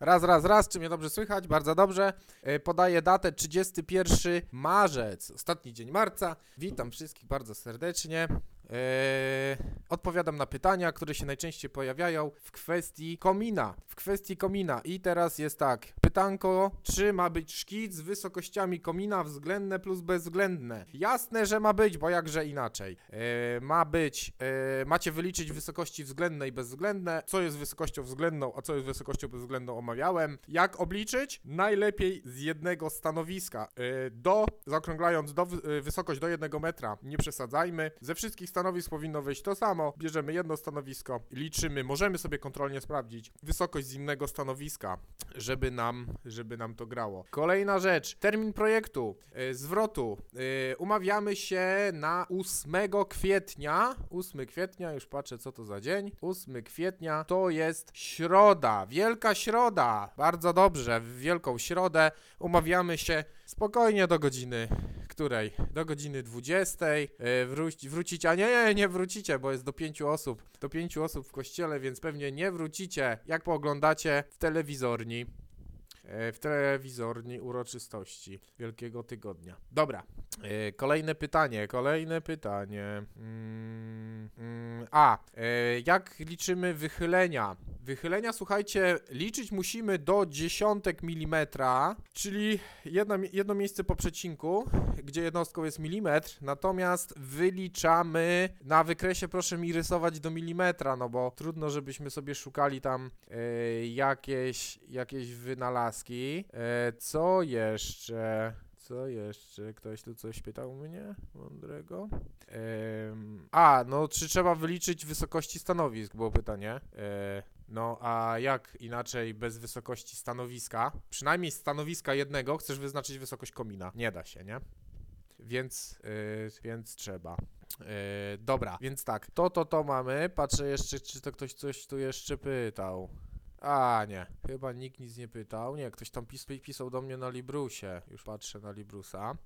Raz, raz, raz, czy mnie dobrze słychać? Bardzo dobrze. E, Podaję datę 31 marzec, ostatni dzień marca. Witam wszystkich bardzo serdecznie. E, Odpowiadam na pytania, które się najczęściej pojawiają w kwestii komina. W kwestii komina. I teraz jest tak. Pytanko, czy ma być szkic z wysokościami komina względne plus bezwzględne? Jasne, że ma być, bo jakże inaczej. E, ma być, e, macie wyliczyć wysokości względne i bezwzględne. Co jest wysokością względną, a co jest wysokością bezwzględną omawiałem. Jak obliczyć? Najlepiej z jednego stanowiska. Do, zaokrąglając do, wy- wysokość do jednego metra, nie przesadzajmy. Ze wszystkich stanowisk powinno wyjść to samo. Bierzemy jedno stanowisko, liczymy, możemy sobie kontrolnie sprawdzić wysokość z innego stanowiska, żeby nam, żeby nam to grało. Kolejna rzecz, termin projektu, e, zwrotu. E, umawiamy się na 8 kwietnia. 8 kwietnia, już patrzę co to za dzień. 8 kwietnia to jest środa, wielka środa. Bardzo dobrze, w wielką środę umawiamy się spokojnie do godziny której? Do godziny 20. E, wróć, a nie, nie, nie wrócicie, bo jest do pięciu osób. Do pięciu osób w kościele, więc pewnie nie wrócicie, jak pooglądacie w telewizorni. E, w telewizorni uroczystości Wielkiego Tygodnia. Dobra, e, kolejne pytanie, kolejne pytanie. Mm, mm, a, jak liczymy wychylenia? Wychylenia, słuchajcie, liczyć musimy do dziesiątek milimetra, czyli jedno, jedno miejsce po przecinku, gdzie jednostką jest milimetr, natomiast wyliczamy na wykresie, proszę mi rysować do milimetra, no bo trudno, żebyśmy sobie szukali tam e, jakieś, jakieś wynalazki. E, co jeszcze? Co jeszcze? Ktoś tu coś pytał mnie mądrego? A, no czy trzeba wyliczyć wysokości stanowisk, było pytanie. E, no a jak inaczej bez wysokości stanowiska? Przynajmniej stanowiska jednego chcesz wyznaczyć wysokość komina. Nie da się, nie? Więc, y, więc trzeba. Y, dobra, więc tak, to, to, to mamy. Patrzę jeszcze, czy to ktoś coś tu jeszcze pytał. A, nie, chyba nikt nic nie pytał. Nie, ktoś tam pis pisał do mnie na Librusie. Już patrzę na Librusa.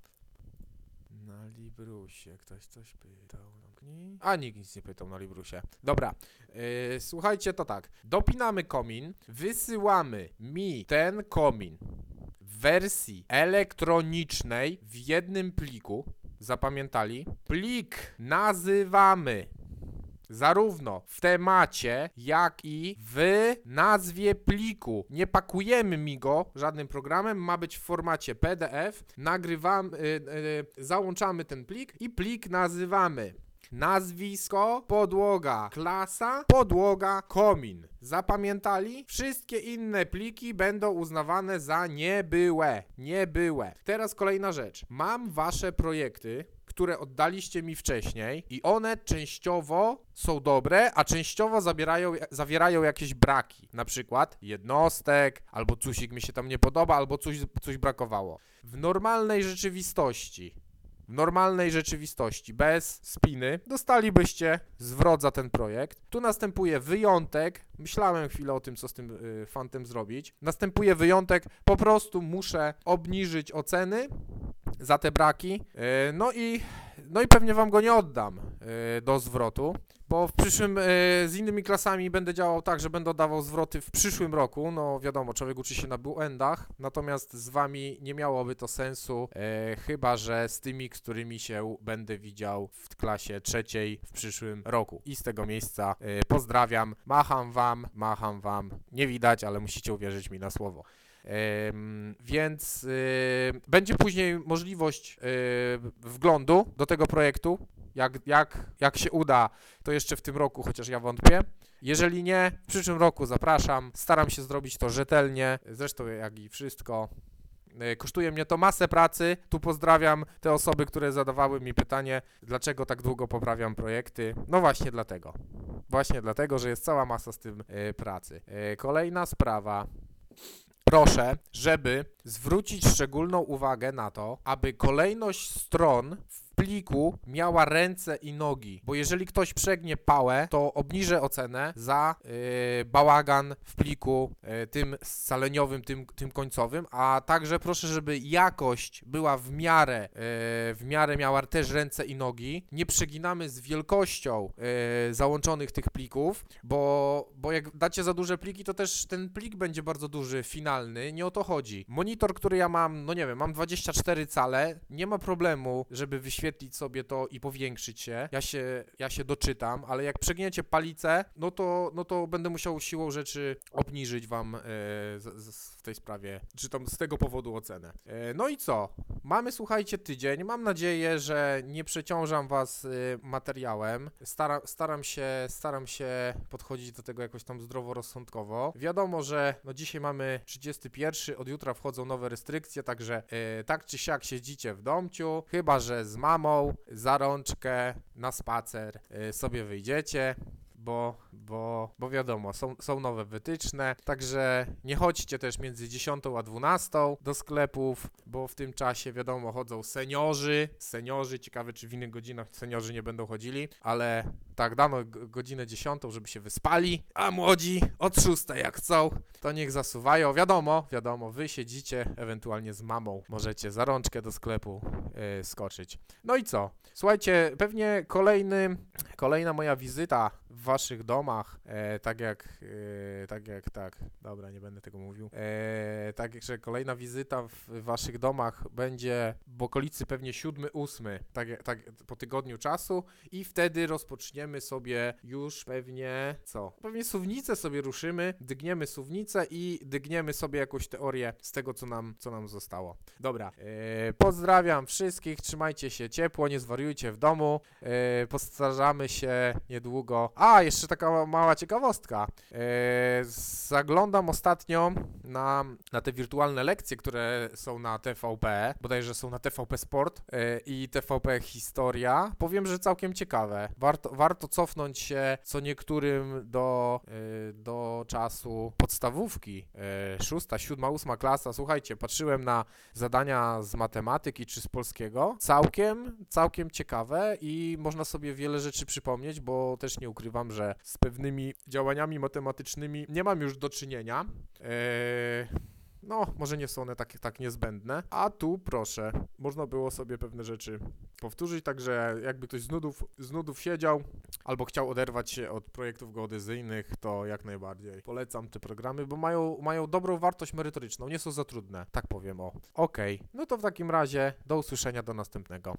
Na Librusie ktoś coś pytał. A, nikt nic nie pytał na Librusie. Dobra, yy, słuchajcie, to tak. Dopinamy komin, wysyłamy mi ten komin w wersji elektronicznej w jednym pliku. Zapamiętali? Plik nazywamy zarówno w temacie, jak i w nazwie pliku. Nie pakujemy mi go żadnym programem, ma być w formacie PDF. Nagrywamy, y, y, załączamy ten plik i plik nazywamy nazwisko, podłoga, klasa, podłoga, komin. Zapamiętali? Wszystkie inne pliki będą uznawane za niebyłe. Niebyłe. Teraz kolejna rzecz. Mam wasze projekty, które oddaliście mi wcześniej i one częściowo są dobre, a częściowo zabierają, zawierają jakieś braki. Na przykład jednostek, albo coś mi się tam nie podoba, albo coś, coś brakowało. W normalnej rzeczywistości w normalnej rzeczywistości, bez spiny, dostalibyście zwrot za ten projekt. Tu następuje wyjątek. Myślałem chwilę o tym, co z tym y, fantem zrobić. Następuje wyjątek. Po prostu muszę obniżyć oceny za te braki. Y, no i no i pewnie wam go nie oddam y, do zwrotu. Bo w przyszłym, y, z innymi klasami będę działał tak, że będę dawał zwroty w przyszłym roku. No wiadomo, człowiek uczy się na błędach, natomiast z wami nie miałoby to sensu, e, chyba że z tymi, którymi się będę widział w klasie trzeciej w przyszłym roku. I z tego miejsca e, pozdrawiam, macham wam, macham wam. Nie widać, ale musicie uwierzyć mi na słowo. Więc będzie później możliwość wglądu do tego projektu. Jak, jak, jak się uda, to jeszcze w tym roku, chociaż ja wątpię. Jeżeli nie, w przyszłym roku zapraszam. Staram się zrobić to rzetelnie, zresztą jak i wszystko. Y, Kosztuje mnie to masę pracy. Tu pozdrawiam te osoby, które zadawały mi pytanie, dlaczego tak długo poprawiam projekty. No właśnie dlatego. Właśnie dlatego, że jest cała masa z tym y, pracy. Y, Kolejna sprawa. Proszę, żeby zwrócić szczególną uwagę na to, aby kolejność stron w pliku miała ręce i nogi, bo jeżeli ktoś przegnie pałę, to obniżę ocenę za yy, bałagan w pliku yy, tym scaleniowym, tym, tym końcowym, a także proszę, żeby jakość była w miarę, yy, w miarę miała też ręce i nogi. Nie przeginamy z wielkością yy, załączonych tych plików, bo, bo jak dacie za duże pliki, to też ten plik będzie bardzo duży, finalny, nie o to chodzi. Monitor, który ja mam, no nie wiem, mam 24 cale, nie ma problemu, żeby wyświetlić sobie to i powiększyć się. Ja się, ja się doczytam, ale jak przegniecie palicę, no to, no to będę musiał siłą rzeczy obniżyć wam e, z, z, w tej sprawie, czy tam z tego powodu ocenę. E, no i co? Mamy, słuchajcie, tydzień. Mam nadzieję, że nie przeciążam was y, materiałem. Staram, staram, się, staram się podchodzić do tego jakoś tam zdroworozsądkowo. Wiadomo, że no dzisiaj mamy 31, od jutra wchodzą nowe restrykcje, także y, tak czy siak siedzicie w domciu, chyba że z mamą za rączkę na spacer y, sobie wyjdziecie bo, bo, bo wiadomo, są, są nowe wytyczne, także nie chodźcie też między 10 a 12 do sklepów, bo w tym czasie wiadomo chodzą seniorzy, seniorzy, ciekawe czy w innych godzinach seniorzy nie będą chodzili, ale tak dano godzinę 10, żeby się wyspali, a młodzi od 6 jak chcą, to niech zasuwają, wiadomo, wiadomo, wy siedzicie ewentualnie z mamą, możecie za rączkę do sklepu yy, skoczyć. No i co? Słuchajcie, pewnie kolejny, kolejna moja wizyta w waszych domach, e, tak jak, e, tak jak, tak, dobra, nie będę tego mówił, e, tak, że kolejna wizyta w waszych domach będzie w okolicy pewnie 7-8, tak, tak po tygodniu czasu i wtedy rozpoczniemy sobie już pewnie, co? Pewnie suwnicę sobie ruszymy, dygniemy suwnicę i dygniemy sobie jakąś teorię z tego, co nam, co nam zostało. Dobra, e, pozdrawiam wszystkich, trzymajcie się ciepło, nie zwariujcie w domu, e, postarzamy się niedługo. A, jeszcze taka mała ciekawostka. E, zaglądam ostatnio na, na te wirtualne lekcje, które są na TVP, bodajże są na TVP Sport e, i TVP Historia. Powiem, że całkiem ciekawe. Warto, warto cofnąć się co niektórym do, e, do czasu podstawówki. Szósta, siódma, ósma klasa. Słuchajcie, patrzyłem na zadania z matematyki czy z polskiego. Całkiem, całkiem ciekawe i można sobie wiele rzeczy przypomnieć, bo też nie ukrywam, że z pewnymi działaniami matematycznymi nie mam już do czynienia. Eee, no, może nie są one tak, tak niezbędne, a tu proszę, można było sobie pewne rzeczy powtórzyć, także jakby ktoś z nudów, z nudów siedział albo chciał oderwać się od projektów geodezyjnych, to jak najbardziej polecam te programy, bo mają, mają dobrą wartość merytoryczną, nie są za trudne, tak powiem o. Okej, no to w takim razie do usłyszenia do następnego.